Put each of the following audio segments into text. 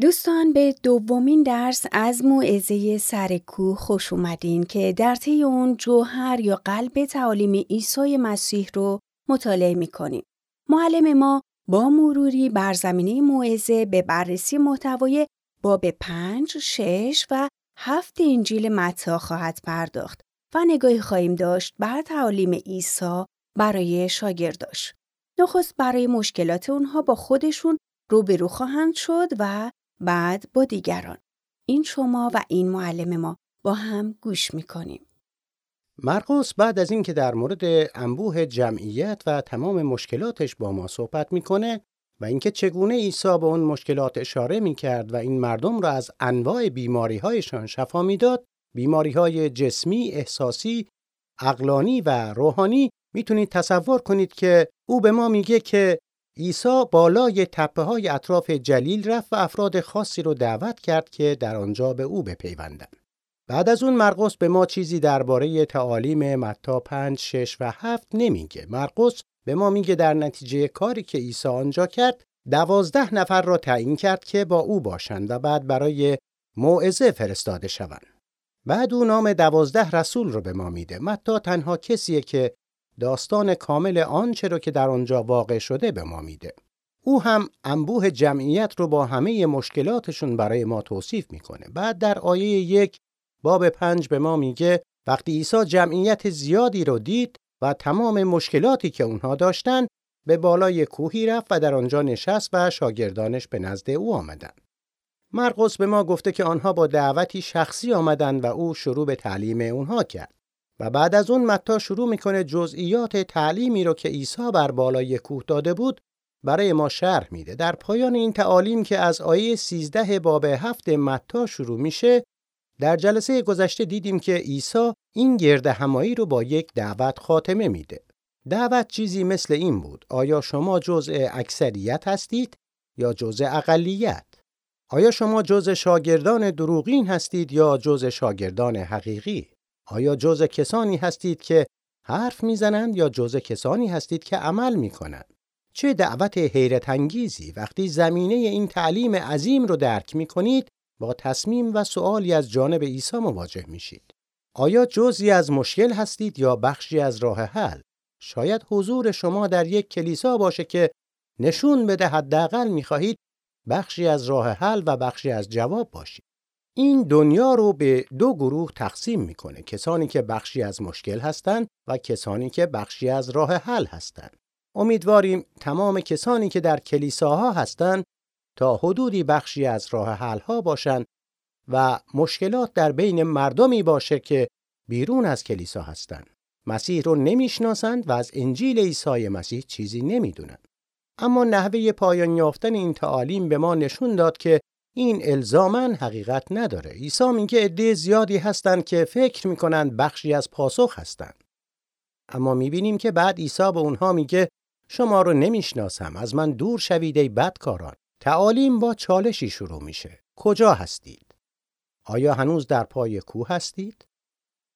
دوستان به دومین درس از موعظه سر کوه خوش اومدین که در طی اون جوهر یا قلب تعالیم عیسی مسیح رو مطالعه می‌کنیم. معلم ما با مروری بر زمینه موعظه به بررسی محتوای باب پنج، شش و هفت انجیل متا خواهد پرداخت و نگاهی خواهیم داشت بر تعالیم عیسی برای شاگرداش. نخست برای مشکلات اونها با خودشون روبرو خواهند شد و بعد با دیگران. این شما و این معلم ما با هم گوش می‌کنیم. مرقس بعد از اینکه در مورد انبوه جمعیت و تمام مشکلاتش با ما صحبت می‌کنه و اینکه چگونه عیسی به اون مشکلات اشاره می‌کرد و این مردم را از انواع بیماری هایشان شفا می‌داد بیماری های جسمی، احساسی، اقلانی و روحانی می‌تونید تصور کنید که او به ما میگه که عیسی بالای تپه های اطراف جلیل رفت و افراد خاصی رو دعوت کرد که در آنجا به او بپیوندند. بعد از اون مرقس به ما چیزی درباره تعالیم متا 5 6 و 7 نمیگه. مرقس به ما میگه در نتیجه کاری که عیسی آنجا کرد دوازده نفر را تعیین کرد که با او باشند و بعد برای موعظه فرستاده شوند. بعد او نام دوازده رسول رو به ما میده. متا تنها کسیه که داستان کامل آنچه رو که در آنجا واقع شده به ما میده. او هم انبوه جمعیت رو با همه مشکلاتشون برای ما توصیف می‌کنه. بعد در آیه یک باب پنج به ما میگه وقتی عیسی جمعیت زیادی رو دید و تمام مشکلاتی که اونها داشتن به بالای کوهی رفت و در آنجا نشست و شاگردانش به نزد او آمدند. مرقس به ما گفته که آنها با دعوتی شخصی آمدند و او شروع به تعلیم اونها کرد. و بعد از اون متا شروع می‌کنه جزئیات تعلیمی رو که عیسی بر بالای کوه داده بود برای ما شرح میده. در پایان این تعالیم که از آیه 13 باب هفت متا شروع میشه در جلسه گذشته دیدیم که عیسی این گرد همایی رو با یک دعوت خاتمه میده. دعوت چیزی مثل این بود. آیا شما جزء اکثریت هستید یا جزء اقلیت؟ آیا شما جزء شاگردان دروغین هستید یا جزء شاگردان حقیقی؟ آیا جزء کسانی هستید که حرف می‌زنند یا جزء کسانی هستید که عمل می‌کنند؟ چه دعوت حیرت انگیزی وقتی زمینه این تعلیم عظیم رو درک می‌کنید با تصمیم و سوالی از جانب عیسی مواجه میشید. آیا جزئی از مشکل هستید یا بخشی از راه حل؟ شاید حضور شما در یک کلیسا باشه که نشون بده حداقل می‌خواهید بخشی از راه حل و بخشی از جواب باشید. این دنیا رو به دو گروه تقسیم می‌کنه کسانی که بخشی از مشکل هستند و کسانی که بخشی از راه حل هستند امیدواریم تمام کسانی که در کلیساها هستند تا حدودی بخشی از راه حل ها باشند و مشکلات در بین مردمی باشه که بیرون از کلیسا هستند مسیح رو نمی‌شناسند و از انجیل عیسی مسیح چیزی نمی‌دونند اما نحوه پایان یافتن این تعالیم به ما نشون داد که این الزامن حقیقت نداره. عیسی میگه عده زیادی هستند که فکر می‌کنند بخشی از پاسخ هستند. اما می‌بینیم که بعد عیسی به اونها میگه شما رو نمی‌شناسم از من دور شوید ای بدکاران. تعالیم با چالشی شروع میشه. کجا هستید؟ آیا هنوز در پای کوه هستید؟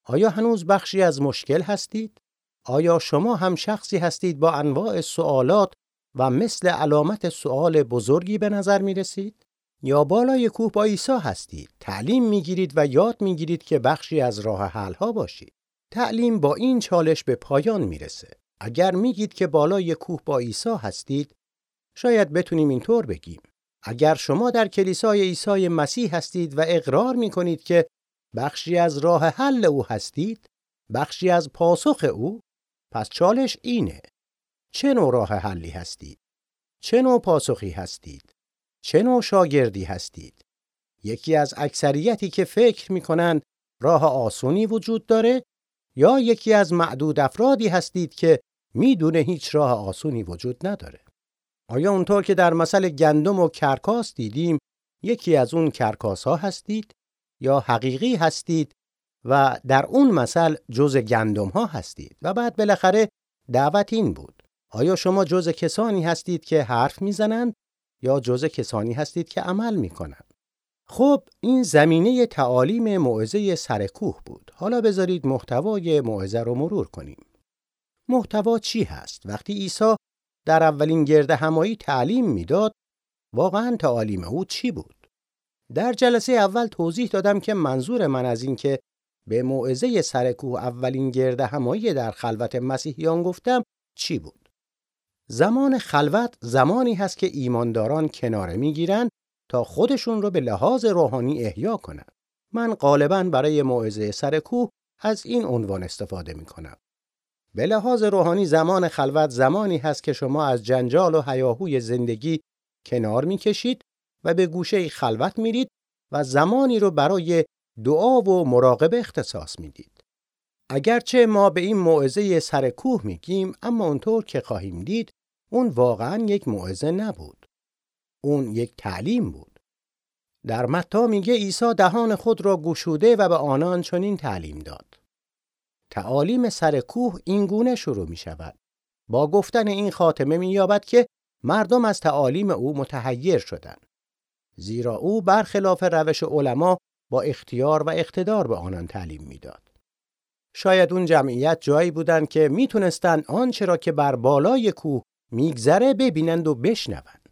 آیا هنوز بخشی از مشکل هستید؟ آیا شما هم شخصی هستید با انواع سوالات و مثل علامت سوال بزرگی به نظر می رسید؟ یا بالای کوه با عیسی هستید تعلیم می‌گیرید و یاد می‌گیرید که بخشی از راه حل ها باشید تعلیم با این چالش به پایان می‌رسه. اگر میگید که بالای کوه با عیسی هستید شاید بتونیم اینطور بگیم. اگر شما در کلیسای عیسی مسیح هستید و اقرار می‌کنید که بخشی از راه حل او هستید بخشی از پاسخ او پس چالش اینه. چه نوع راه حلی هستید؟ چه نوع پاسخی هستید؟ چه نوع شاگردی هستید؟ یکی از اکثریتی که فکر می کنند راه آسونی وجود داره یا یکی از معدود افرادی هستید که می‌دونه هیچ راه آسونی وجود نداره؟ آیا اونطور که در مثل گندم و کرکاس دیدیم یکی از اون کرکاس ها هستید یا حقیقی هستید و در اون مثل جز گندم ها هستید و بعد بالاخره دعوت این بود آیا شما جز کسانی هستید که حرف می‌زنند یا جزء کسانی هستید که عمل می کنند. خب این زمینه تعالیم موعظه سرکوه بود. حالا بذارید محتوای موعظه رو مرور کنیم. محتوا چی هست؟ وقتی عیسی در اولین گرد همایی تعلیم می‌داد، واقعا تعالیم او چی بود؟ در جلسه اول توضیح دادم که منظور من از این که به موعظه سرکوه اولین گرده همایی در خلوت مسیحیان گفتم چی بود؟ زمان خلوت زمانی هست که ایمانداران کناره می‌گیرن تا خودشون رو به لحاظ روحانی احیا کنند. من غالبا برای موعظه سر کوه از این عنوان استفاده می کنم. به لحاظ روحانی زمان خلوت زمانی هست که شما از جنجال و هیاهوی زندگی کنار می کشید و به گوشه خلوت میرید و زمانی رو برای دعا و مراقبه اختصاص می‌دید. اگرچه ما به این موعظه سر کوه میگیم اما اونطور که خواهیم دید اون واقعا یک موعظه نبود. اون یک تعلیم بود. در متا میگه عیسی دهان خود را گشوده و به آنان چنین تعلیم داد. تعالیم سر کوه این گونه شروع می شود. با گفتن این خاتمه می یابد که مردم از تعالیم او متحیر شدند. زیرا او برخلاف روش علما با اختیار و اقتدار به آنان تعلیم می‌داد. شاید اون جمعیت جایی بودند که می‌تونستند آنچه را که بر بالای کوه میگذره ببینند و بشنوند.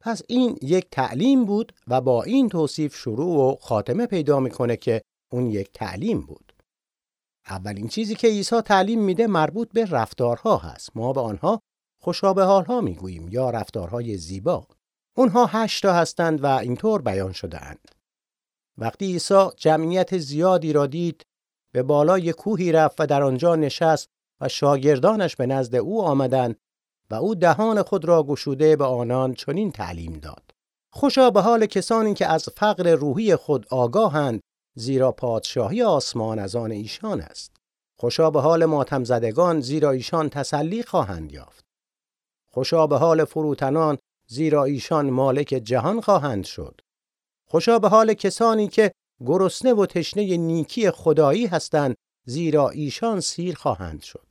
پس این یک تعلیم بود و با این توصیف شروع و خاتمه پیدا می‌کنه که اون یک تعلیم بود. اولین چیزی که عیسی تعلیم میده مربوط به رفتارها هست. ما به آنها خوشابه حالها می‌گوییم یا رفتارهای زیبا. اونها هشت تا هستند و اینطور بیان شده اند. وقتی عیسی جمعیت زیادی را دید به بالای کوهی رفت و در آنجا نشست و شاگردانش به نزد او آمدند و او دهان خود را گشوده به آنان چنین تعلیم داد. خوشا به حال کسانی که از فقر روحی خود آگاهند زیرا پادشاهی آسمان از آن ایشان است. خوشا به حال ماتم زدگان زیرا ایشان تسلی خواهند یافت. خوشا به حال فروتنان زیرا ایشان مالک جهان خواهند شد. خوشا به حال کسانی که گرسنه و تشنه نیکی خدایی هستند زیرا ایشان سیر خواهند شد.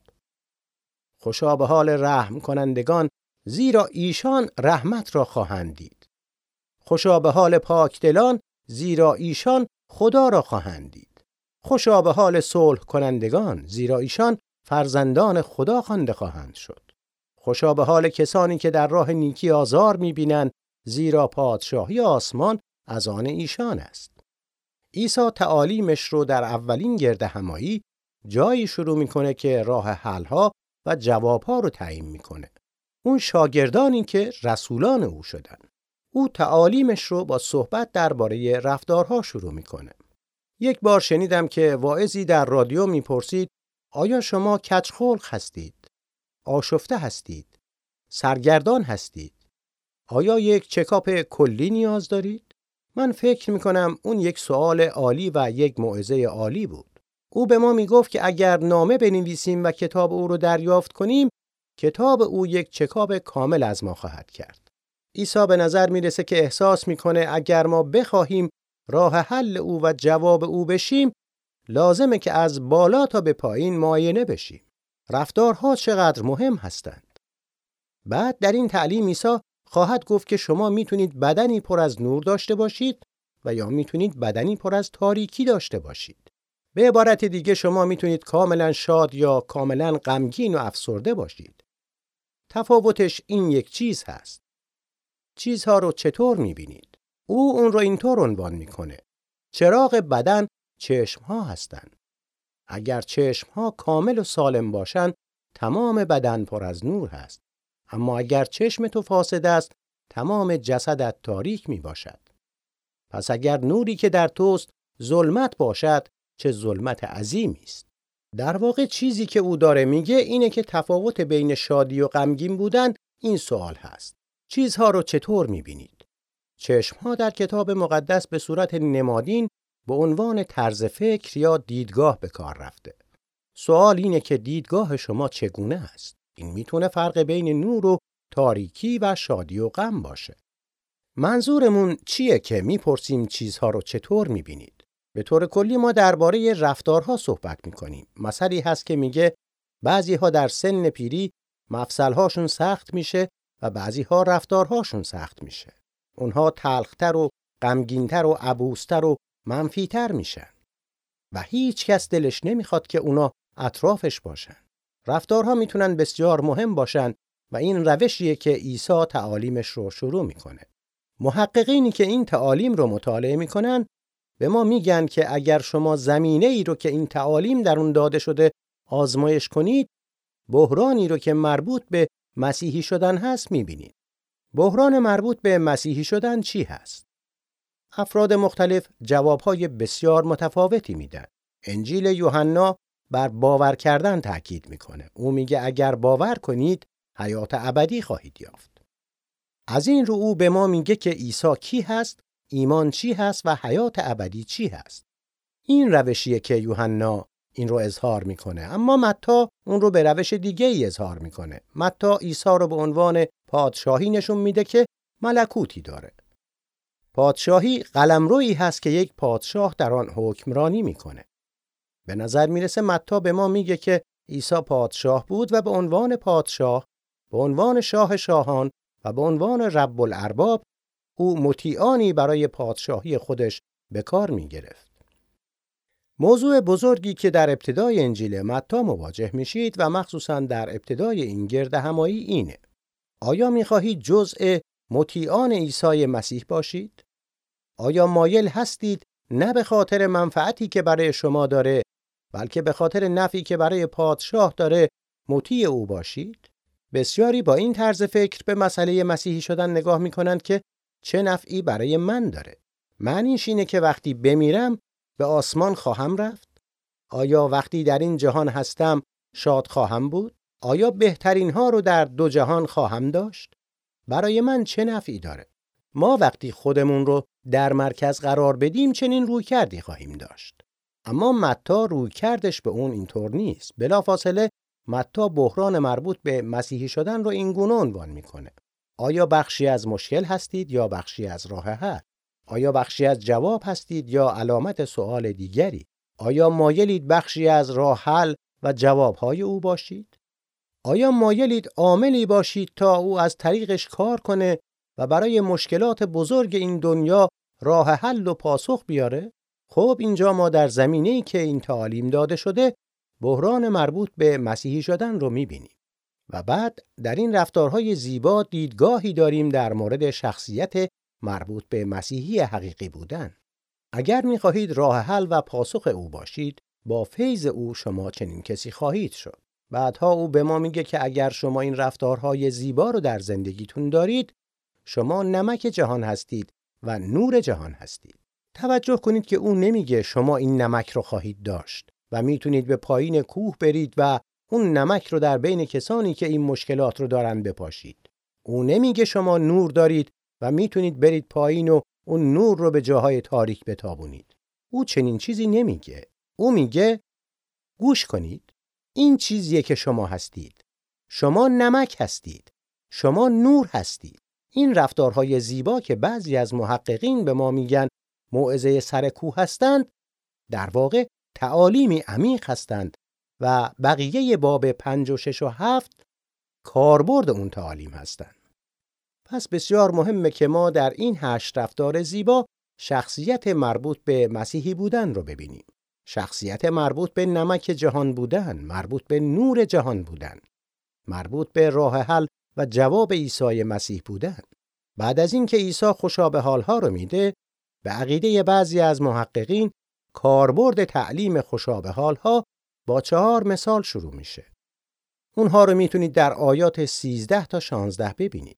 خوشا به حال رحم کنندگان زیرا ایشان رحمت را خواهند دید. خوشا به حال پاکدلان زیرا ایشان خدا را خواهند دید. خوشا به حال صلح کنندگان زیرا ایشان فرزندان خدا خوانده خواهند شد. خوشا به حال کسانی که در راه نیکی آزار می‌بینند زیرا پادشاهی آسمان از آن ایشان است. عیسی تعالیمش رو در اولین گرد همایی جایی شروع می‌کنه که راه حلها و جوابها رو تعیین می‌کنه. اون شاگردانی که رسولان او شدن. او تعالیمش رو با صحبت درباره رفتارها شروع می‌کنه. یک بار شنیدم که واعظی در رادیو می‌پرسید آیا شما کچخلق هستید؟ آشفته هستید؟ سرگردان هستید؟ آیا یک چکاپ کلی نیاز دارید؟ من فکر می کنم اون یک سوال عالی و یک موعظه عالی بود. او به ما می گفت که اگر نامه بنویسیم و کتاب او رو دریافت کنیم، کتاب او یک چکاب کامل از ما خواهد کرد. عیسی به نظر می‌رسه که احساس می‌کنه اگر ما بخواهیم راه حل او و جواب او بشیم، لازمه که از بالا تا به پایین معاینه بشیم. رفتارها چقدر مهم هستند. بعد در این تعلیم عیسی خواهد گفت که شما می‌تونید بدنی پر از نور داشته باشید و یا می‌تونید بدنی پر از تاریکی داشته باشید. به عبارت دیگه شما می‌تونید کاملا شاد یا کاملا غمگین و افسرده باشید. تفاوتش این یک چیز هست. چیزها رو چطور می‌بینید؟ او اون رو اینطور عنوان می‌کنه. چراغ بدن چشم ها هستند. اگر چشم ها کامل و سالم باشند، تمام بدن پر از نور هست. اما اگر چشم تو فاسد است تمام جسدت تاریک می باشد. پس اگر نوری که در توست ظلمت باشد چه ظلمت عظیمی است. در واقع چیزی که او داره میگه اینه که تفاوت بین شادی و غمگین بودن این سوال هست. چیزها رو چطور می‌بینید؟ چشمها در کتاب مقدس به صورت نمادین به عنوان طرز فکر یا دیدگاه به کار رفته. سوال اینه که دیدگاه شما چگونه است؟ این می‌تونه فرق بین نور و تاریکی و شادی و غم باشه. منظورمون چیه که می‌پرسیم چیزها رو چطور می‌بینید؟ به طور کلی ما درباره رفتارها صحبت می‌کنیم. مثلی هست که میگه بعضی ها در سن پیری مفصلهاشون سخت میشه و بعضی ها رفتارهاشون سخت میشه. اونها تلختر و غمگینتر و عبوستر و منفیتر میشن. و هیچ کس دلش نمی‌خواد که اونا اطرافش باشن. رفتارها می‌تونن بسیار مهم باشن و این روشیه که عیسی تعالیمش رو شروع می‌کنه. محققینی که این تعالیم رو مطالعه می‌کنن به ما میگن که اگر شما زمینه ای رو که این تعالیم در اون داده شده آزمایش کنید بحرانی رو که مربوط به مسیحی شدن هست می‌بینید. بحران مربوط به مسیحی شدن چی هست؟ افراد مختلف جوابهای بسیار متفاوتی میدن. انجیل یوحنا بر باور کردن تاکید می‌کنه. او میگه اگر باور کنید حیات ابدی خواهید یافت. از این رو او به ما میگه که عیسی کی هست، ایمان چی هست و حیات ابدی چی هست. این روشیه که یوحنا این رو اظهار می‌کنه اما متا اون رو به روش دیگه ای اظهار می‌کنه متا عیسی رو به عنوان پادشاهی نشون میده که ملکوتی داره پادشاهی قلمرویی هست که یک پادشاه در آن حکمرانی می‌کنه به نظر می‌رسه متا به ما میگه که عیسی پادشاه بود و به عنوان پادشاه به عنوان شاه شاهان و به عنوان رب الارباب او مطیعانی برای پادشاهی خودش به کار می موضوع بزرگی که در ابتدای انجیل متا مواجه میشید و مخصوصا در ابتدای این گرد همایی اینه. آیا می‌خواهید جزء مطیعان عیسی مسیح باشید؟ آیا مایل هستید نه به خاطر منفعتی که برای شما داره بلکه به خاطر نفی که برای پادشاه داره مطیع او باشید؟ بسیاری با این طرز فکر به مسئله مسیحی شدن نگاه می‌کنند که چه نفعی برای من داره. معنیش اینه که وقتی بمیرم به آسمان خواهم رفت؟ آیا وقتی در این جهان هستم شاد خواهم بود؟ آیا بهترین ها رو در دو جهان خواهم داشت؟ برای من چه نفعی داره؟ ما وقتی خودمون رو در مرکز قرار بدیم چنین روی کردی خواهیم داشت. اما متا روی کردش به اون اینطور نیست. بلافاصله متا بحران مربوط به مسیحی شدن رو این گونه عنوان می‌کنه. آیا بخشی از مشکل هستید یا بخشی از راه حل؟ آیا بخشی از جواب هستید یا علامت سوال دیگری؟ آیا مایلید بخشی از راه حل و جوابهای او باشید؟ آیا مایلید عاملی باشید تا او از طریقش کار کنه و برای مشکلات بزرگ این دنیا راه حل و پاسخ بیاره؟ خب اینجا ما در زمینه‌ای که این تعالیم داده شده بحران مربوط به مسیحی شدن رو می‌بینیم. و بعد در این رفتارهای زیبا دیدگاهی داریم در مورد شخصیت مربوط به مسیحی حقیقی بودن. اگر می‌خواهید راه حل و پاسخ او باشید، با فیض او شما چنین کسی خواهید شد. بعدها او به ما میگه که اگر شما این رفتارهای زیبا رو در زندگیتون دارید، شما نمک جهان هستید و نور جهان هستید. توجه کنید که او نمیگه شما این نمک رو خواهید داشت و می‌تونید به پایین کوه برید و اون نمک رو در بین کسانی که این مشکلات رو دارن بپاشید. او نمیگه شما نور دارید و می‌تونید برید پایین و اون نور رو به جاهای تاریک بتابونید. او چنین چیزی نمیگه. او میگه گوش کنید. این چیزیه که شما هستید. شما نمک هستید. شما نور هستید. این رفتارهای زیبا که بعضی از محققین به ما میگن موعظه سر کوه هستند در واقع تعالیمی عمیق هستند و بقیه باب پنج و شش و هفت کاربرد اون تعالیم هستند. پس بسیار مهمه که ما در این هشت رفتار زیبا شخصیت مربوط به مسیحی بودن رو ببینیم. شخصیت مربوط به نمک جهان بودن، مربوط به نور جهان بودن، مربوط به راه حل و جواب عیسی مسیح بودن. بعد از اینکه عیسی خوشا حالها رو میده، به عقیده بعضی از محققین کاربرد تعلیم خوشا حالها با چهار مثال شروع میشه. اونها رو می‌تونید در آیات 13 تا 16 ببینید.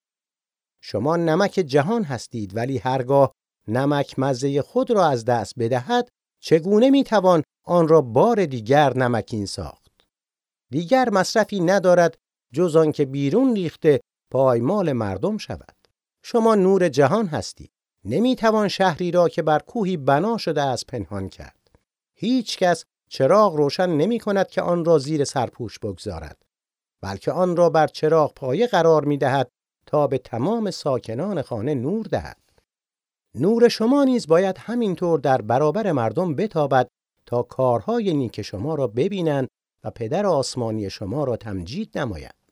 شما نمک جهان هستید ولی هرگاه نمک مزه خود را از دست بدهد چگونه می‌توان آن را بار دیگر نمکین ساخت دیگر مصرفی ندارد جز آنکه بیرون ریخته پایمال مردم شود شما نور جهان هستید نمی‌توان شهری را که بر کوهی بنا شده از پنهان کرد هیچ کس چراغ روشن نمی کند که آن را زیر سرپوش بگذارد بلکه آن را بر چراغ پایه قرار می دهد تا به تمام ساکنان خانه نور دهد. نور شما نیز باید همینطور در برابر مردم بتابد تا کارهای نیک شما را ببینند و پدر آسمانی شما را تمجید نماید.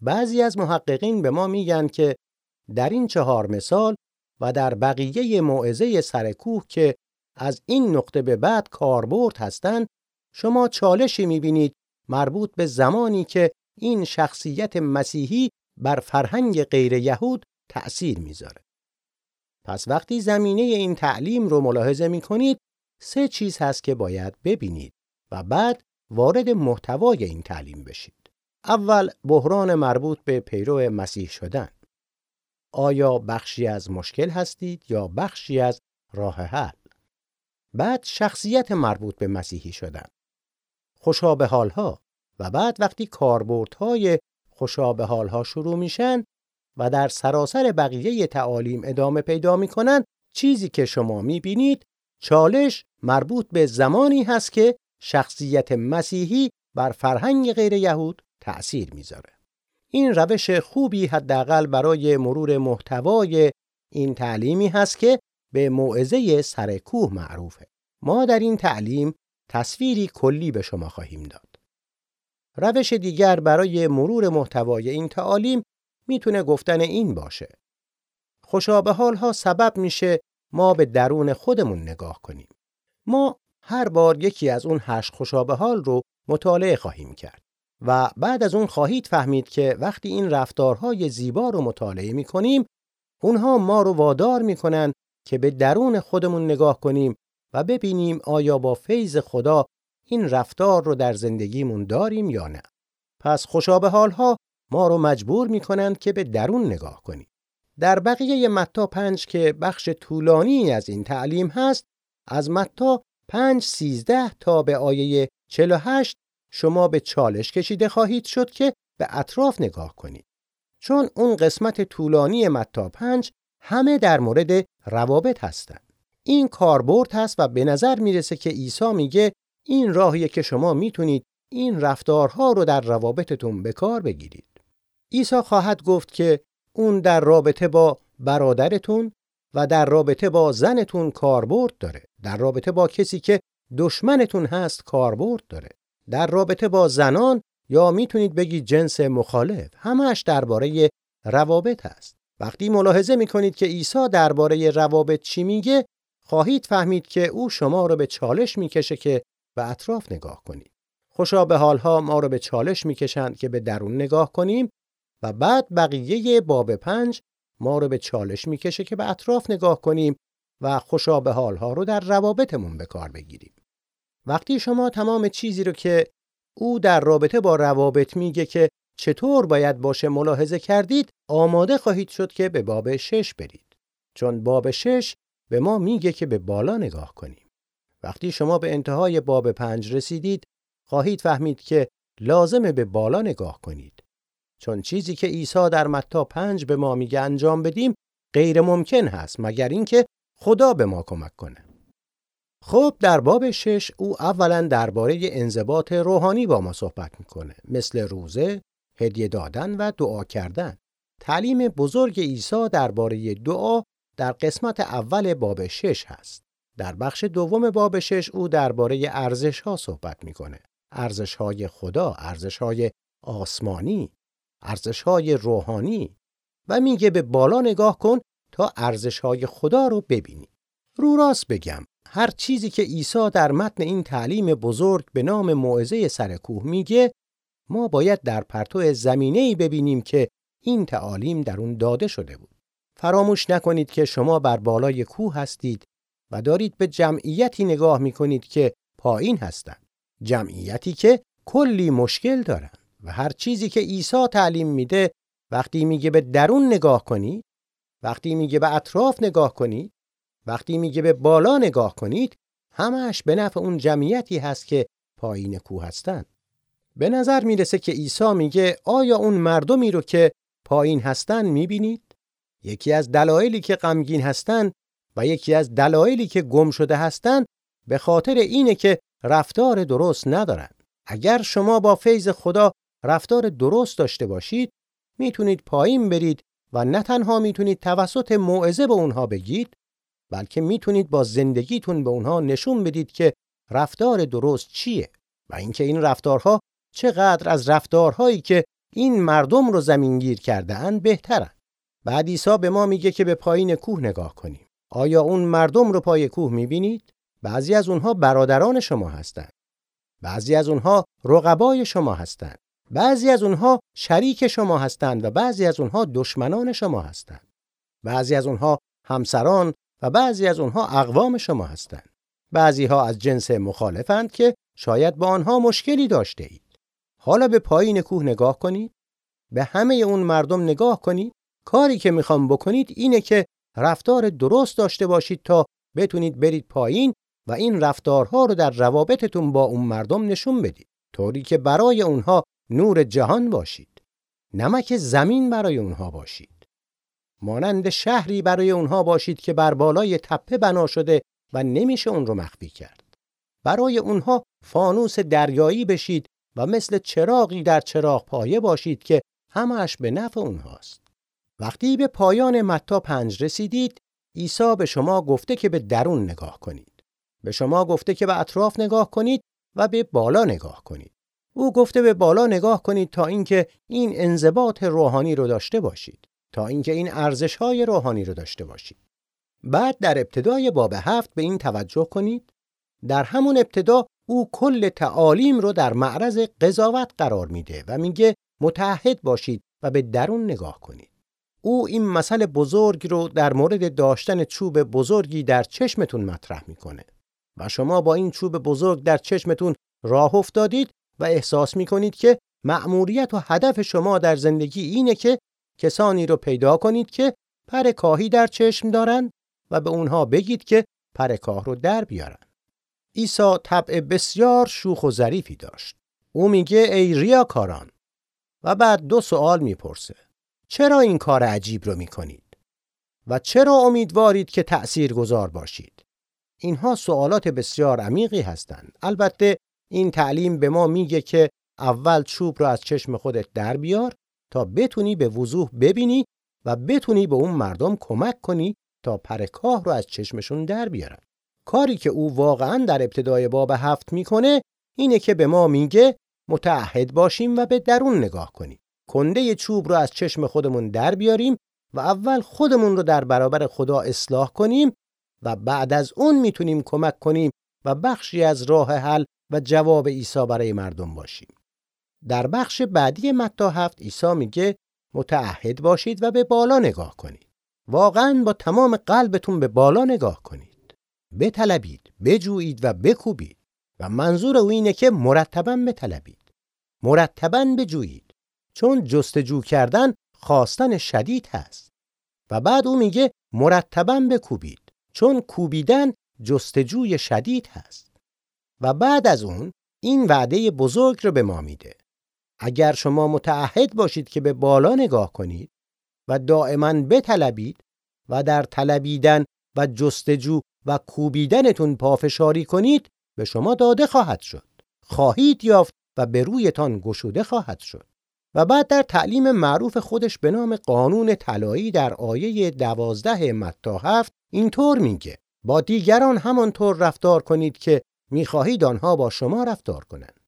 بعضی از محققین به ما میگن که در این چهار مثال و در بقیه موعظه سرکوه که از این نقطه به بعد کاربرد هستند شما چالشی می‌بینید مربوط به زمانی که این شخصیت مسیحی بر فرهنگ غیر یهود تأثیر می‌ذاره. پس وقتی زمینه این تعلیم رو ملاحظه می کنید سه چیز هست که باید ببینید و بعد وارد محتوای این تعلیم بشید. اول بحران مربوط به پیرو مسیح شدن. آیا بخشی از مشکل هستید یا بخشی از راه حل؟ بعد شخصیت مربوط به مسیحی شدن. خوشابه حالها و بعد وقتی کاربردهای خوشابه حالها شروع میشن و در سراسر بقیه تعالیم ادامه پیدا می‌کنن چیزی که شما می‌بینید چالش مربوط به زمانی هست که شخصیت مسیحی بر فرهنگ غیر یهود تأثیر می‌ذاره. این روش خوبی حداقل برای مرور محتوای این تعلیمی هست که به موعظه سر کوه معروفه. ما در این تعلیم تصویری کلی به شما خواهیم داد. روش دیگر برای مرور محتوای این تعالیم می‌تونه گفتن این باشه. خوشابه ها سبب میشه ما به درون خودمون نگاه کنیم. ما هر بار یکی از اون هشت خوشابه حال رو مطالعه خواهیم کرد و بعد از اون خواهید فهمید که وقتی این رفتارهای زیبا رو مطالعه می کنیم اونها ما رو وادار می کنن که به درون خودمون نگاه کنیم و ببینیم آیا با فیض خدا این رفتار رو در زندگیمون داریم یا نه. پس خوشابه حالها ما رو مجبور می کنند که به درون نگاه کنیم. در بقیه متا پنج که بخش طولانی از این تعلیم هست از متا پنج سیزده تا به آیه 48 شما به چالش کشیده خواهید شد که به اطراف نگاه کنید. چون اون قسمت طولانی متا پنج همه در مورد روابط هستند. این کاربرد هست و به نظر می‌رسه که عیسی میگه این راهیه که شما می‌تونید این رفتارها رو در روابطتون به کار بگیرید. عیسی خواهد گفت که اون در رابطه با برادرتون و در رابطه با زنتون کاربرد داره. در رابطه با کسی که دشمنتون هست کاربرد داره. در رابطه با زنان یا می‌تونید بگید جنس مخالف همش درباره روابط هست. وقتی ملاحظه می‌کنید که عیسی درباره روابط چی میگه خواهید فهمید که او شما رو به چالش می‌کشه که به اطراف نگاه کنید. خوشا به حالها ما رو به چالش می‌کشند که به درون نگاه کنیم و بعد بقیه باب پنج ما رو به چالش می‌کشه که به اطراف نگاه کنیم و خوشا به حالها رو در روابطمون به کار بگیریم. وقتی شما تمام چیزی رو که او در رابطه با روابط میگه که چطور باید باشه ملاحظه کردید آماده خواهید شد که به باب شش برید. چون باب شش به ما میگه که به بالا نگاه کنیم. وقتی شما به انتهای باب پنج رسیدید خواهید فهمید که لازمه به بالا نگاه کنید. چون چیزی که عیسی در متا پنج به ما میگه انجام بدیم غیر ممکن هست مگر اینکه خدا به ما کمک کنه. خب در باب شش او اولا درباره انضباط روحانی با ما صحبت می‌کنه مثل روزه، هدیه دادن و دعا کردن. تعلیم بزرگ عیسی درباره دعا در قسمت اول باب شش هست. در بخش دوم باب شش او درباره ارزش ها صحبت می‌کنه. ارزش های خدا، ارزش های آسمانی، ارزش های روحانی و میگه به بالا نگاه کن تا ارزش های خدا رو ببینی. رو راست بگم هر چیزی که عیسی در متن این تعلیم بزرگ به نام موعظه سرکوه میگه ما باید در پرتو زمینه‌ای ببینیم که این تعالیم در اون داده شده بود. فراموش نکنید که شما بر بالای کوه هستید و دارید به جمعیتی نگاه می‌کنید که پایین هستند. جمعیتی که کلی مشکل دارند و هر چیزی که عیسی تعلیم میده وقتی میگه به درون نگاه کنید وقتی میگه به اطراف نگاه کنید وقتی میگه به بالا نگاه کنید همش به نفع اون جمعیتی هست که پایین کوه هستند. به نظر می‌رسه که عیسی میگه آیا اون مردمی رو که پایین هستن می‌بینید؟ یکی از دلایلی که غمگین هستند و یکی از دلایلی که گم شده هستند به خاطر اینه که رفتار درست ندارن. اگر شما با فیض خدا رفتار درست داشته باشید می‌تونید پایین برید و نه تنها می‌تونید توسط موعظه به اونها بگید بلکه می‌تونید با زندگیتون به اونها نشون بدید که رفتار درست چیه و اینکه این رفتارها چقدر از رفتارهایی که این مردم رو زمینگیر کرده اند بهترن. بعد عیسی به ما میگه که به پایین کوه نگاه کنیم. آیا اون مردم رو پای کوه می‌بینید؟ بعضی از اونها برادران شما هستند. بعضی از اونها رقبای شما هستند. بعضی از اونها شریک شما هستند و بعضی از اونها دشمنان شما هستند. بعضی از اونها همسران و بعضی از اونها اقوام شما هستند. بعضی ها از جنس مخالفند که شاید با آنها مشکلی داشته اید. حالا به پایین کوه نگاه کنید. به همه اون مردم نگاه کنید. کاری که می‌خوام بکنید اینه که رفتار درست داشته باشید تا بتونید برید پایین و این رفتارها رو در روابطتون با اون مردم نشون بدید. طوری که برای اونها نور جهان باشید. نمک زمین برای اونها باشید. مانند شهری برای اونها باشید که بر بالای تپه بنا شده و نمیشه اون رو مخفی کرد. برای اونها فانوس دریایی بشید و مثل چراغی در چراغ پایه باشید که همش به نفع اونهاست. وقتی به پایان متا پنج رسیدید، عیسی به شما گفته که به درون نگاه کنید. به شما گفته که به اطراف نگاه کنید و به بالا نگاه کنید. او گفته به بالا نگاه کنید تا اینکه این انضباط روحانی رو داشته باشید. تا اینکه این ارزش های روحانی رو داشته باشید. بعد در ابتدای باب هفت به این توجه کنید در همون ابتدا او کل تعالیم رو در معرض قضاوت قرار میده و میگه متحد باشید و به درون نگاه کنید. او این مسئله بزرگ رو در مورد داشتن چوب بزرگی در چشمتون مطرح می‌کنه و شما با این چوب بزرگ در چشمتون راه افتادید و احساس می‌کنید که مأموریت و هدف شما در زندگی اینه که کسانی رو پیدا کنید که پر کاهی در چشم دارند و به اونها بگید که پر کاه رو در بیارن. عیسی طبع بسیار شوخ و ظریفی داشت. او میگه ای ریاکاران و بعد دو سوال می‌پرسه. چرا این کار عجیب رو می‌کنید؟ و چرا امیدوارید که تأثیر گذار باشید؟ اینها سوالات بسیار عمیقی هستند. البته این تعلیم به ما میگه که اول چوب رو از چشم خودت در بیار تا بتونی به وضوح ببینی و بتونی به اون مردم کمک کنی تا پرکاه رو از چشمشون در بیارن. کاری که او واقعا در ابتدای باب هفت می‌کنه اینه که به ما میگه متعهد باشیم و به درون نگاه کنیم. کنده چوب رو از چشم خودمون در بیاریم و اول خودمون رو در برابر خدا اصلاح کنیم و بعد از اون می‌تونیم کمک کنیم و بخشی از راه حل و جواب عیسی برای مردم باشیم. در بخش بعدی متا هفت عیسی میگه متعهد باشید و به بالا نگاه کنید. واقعا با تمام قلبتون به بالا نگاه کنید. بطلبید، بجویید و بکوبید. و منظور او اینه که مرتبا بطلبید. مرتبا بجویید. چون جستجو کردن خواستن شدید هست. و بعد او میگه مرتبا بکوبید. چون کوبیدن جستجوی شدید هست. و بعد از اون این وعده بزرگ رو به ما میده. اگر شما متعهد باشید که به بالا نگاه کنید و دائما بطلبید و در طلبیدن و جستجو و کوبیدنتون پافشاری کنید به شما داده خواهد شد. خواهید یافت و به رویتان گشوده خواهد شد. و بعد در تعلیم معروف خودش به نام قانون طلایی در آیه دوازده متا هفت اینطور میگه با دیگران همانطور رفتار کنید که می‌خواهید آنها با شما رفتار کنند.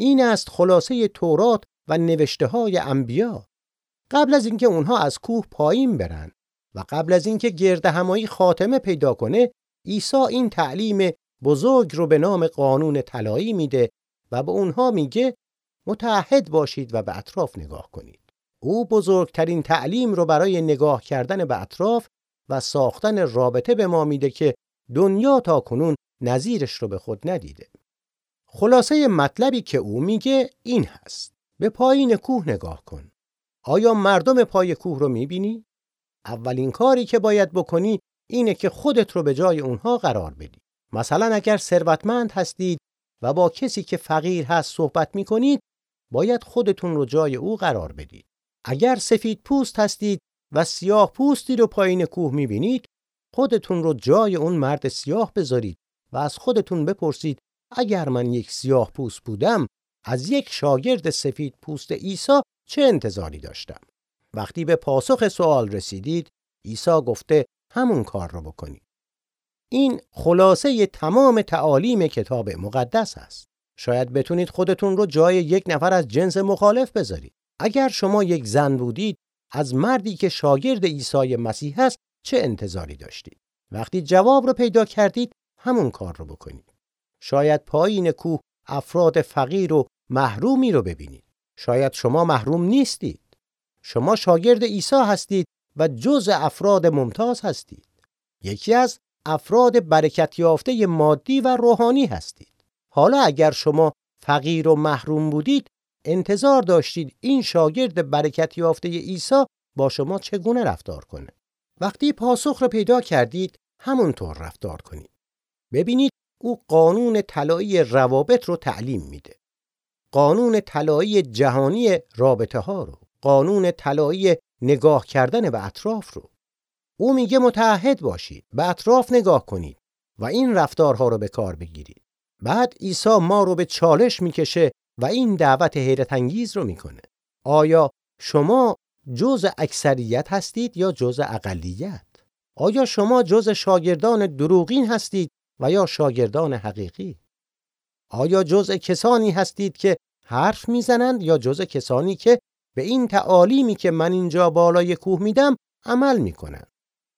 این است خلاصه تورات و نوشته های انبیا. قبل از اینکه اونها از کوه پایین برن و قبل از اینکه گرد همایی خاتمه پیدا کنه عیسی این تعلیم بزرگ رو به نام قانون طلایی میده و به اونها میگه متعهد باشید و به اطراف نگاه کنید. او بزرگترین تعلیم رو برای نگاه کردن به اطراف و ساختن رابطه به ما میده که دنیا تا کنون نظیرش رو به خود ندیده. خلاصه مطلبی که او میگه این هست. به پایین کوه نگاه کن. آیا مردم پای کوه رو می‌بینی؟ اولین کاری که باید بکنی اینه که خودت رو به جای اونها قرار بدی. مثلا اگر ثروتمند هستید و با کسی که فقیر هست صحبت می‌کنید باید خودتون رو جای او قرار بدید. اگر سفید پوست هستید و سیاه پوستی رو پایین کوه می‌بینید خودتون رو جای اون مرد سیاه بذارید و از خودتون بپرسید اگر من یک سیاه پوست بودم از یک شاگرد سفید پوست عیسی چه انتظاری داشتم؟ وقتی به پاسخ سوال رسیدید عیسی گفته همون کار رو بکنید. این خلاصه تمام تعالیم کتاب مقدس است. شاید بتونید خودتون رو جای یک نفر از جنس مخالف بذارید. اگر شما یک زن بودید از مردی که شاگرد عیسی مسیح است چه انتظاری داشتید؟ وقتی جواب رو پیدا کردید همون کار رو بکنید. شاید پایین کوه افراد فقیر و محرومی رو ببینید. شاید شما محروم نیستید. شما شاگرد عیسی هستید و جز افراد ممتاز هستید. یکی از افراد برکت یافته مادی و روحانی هستید. حالا اگر شما فقیر و محروم بودید انتظار داشتید این شاگرد برکت یافته عیسی با شما چگونه رفتار کنه وقتی پاسخ رو پیدا کردید همونطور رفتار کنید ببینید او قانون طلایی روابط رو تعلیم میده. قانون طلایی جهانی رابطه ها رو قانون طلایی نگاه کردن به اطراف رو. او میگه متحد باشید به اطراف نگاه کنید و این رفتارها رو به کار بگیرید. بعد عیسی ما رو به چالش می‌کشه و این دعوت حیرت انگیز رو می‌کنه. آیا شما جز اکثریت هستید یا جز اقلیت؟ آیا شما جز شاگردان دروغین هستید و یا شاگردان حقیقی. آیا جز کسانی هستید که حرف می‌زنند یا جز کسانی که به این تعالیمی که من اینجا بالای کوه میدم عمل می‌کنند؟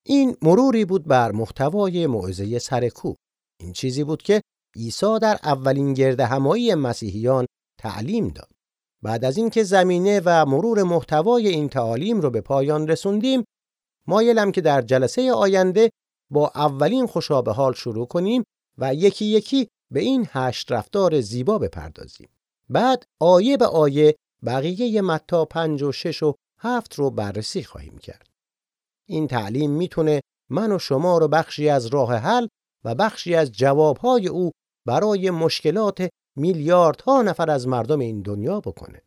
این مروری بود بر محتوای موعظه سر کوه. این چیزی بود که عیسی در اولین گرد همایی مسیحیان تعلیم داد. بعد از اینکه زمینه و مرور محتوای این تعالیم رو به پایان رسوندیم، مایلم که در جلسه آینده با اولین خوشابه حال شروع کنیم و یکی یکی به این هشت رفتار زیبا بپردازیم. بعد آیه به آیه بقیه متا پنج و شش و هفت رو بررسی خواهیم کرد. این تعلیم می‌تونه من و شما رو بخشی از راه حل و بخشی از جوابهای او برای مشکلات میلیاردها نفر از مردم این دنیا بکنه.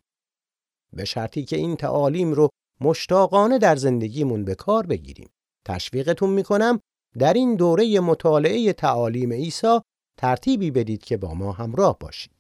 به شرطی که این تعالیم رو مشتاقانه در زندگیمون به کار بگیریم. تشویقتون می‌کنم در این دوره مطالعه تعالیم عیسی ترتیبی بدید که با ما همراه باشید.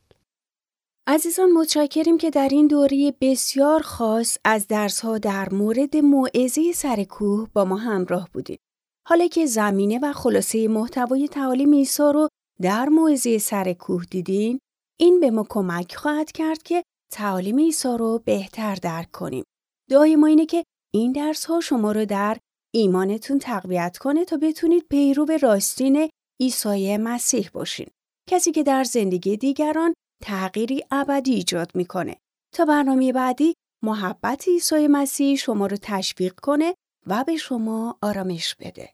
عزیزان متشکریم که در این دوره بسیار خاص از درسها در مورد موعظه سر کوه با ما همراه بودید. حالا که زمینه و خلاصه محتوای تعالیم عیسی رو در موعظه سر کوه دیدین، این به ما کمک خواهد کرد که تعالیم عیسی رو بهتر درک کنیم. دعای ما اینه که این درس ها شما رو در ایمانتون تقویت کنه تا بتونید پیرو به راستین عیسی مسیح باشین. کسی که در زندگی دیگران تغییری ابدی ایجاد می‌کنه. تا برنامه بعدی محبت عیسی مسیح شما رو تشویق کنه و به شما آرامش بده.